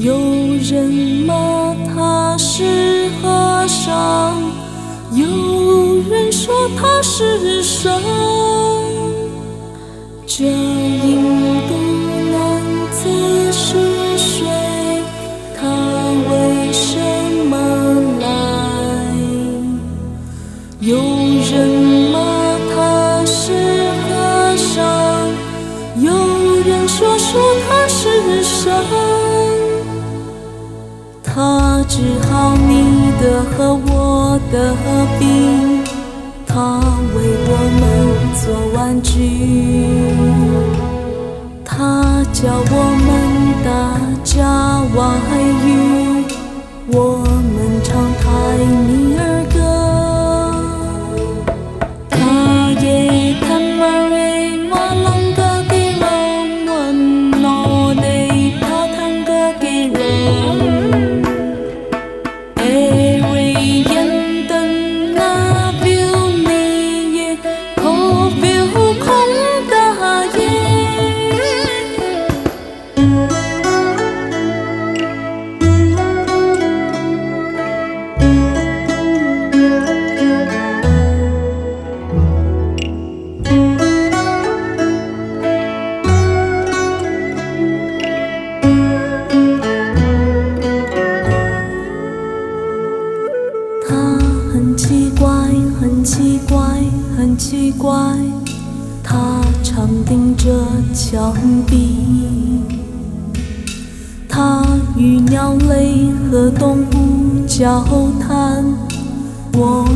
有人骂他是和尚，有人说他是神。这印度男子是谁？他为什么来？有人骂他是和尚，有人说说他是神。治好你的和我的病，他为我们做玩具，他教我们大家外语，我们唱台尼尔歌。他也看马瑞给龙文诺内他弹个给。奇怪，他常盯着墙壁。他与鸟类和动物交谈，我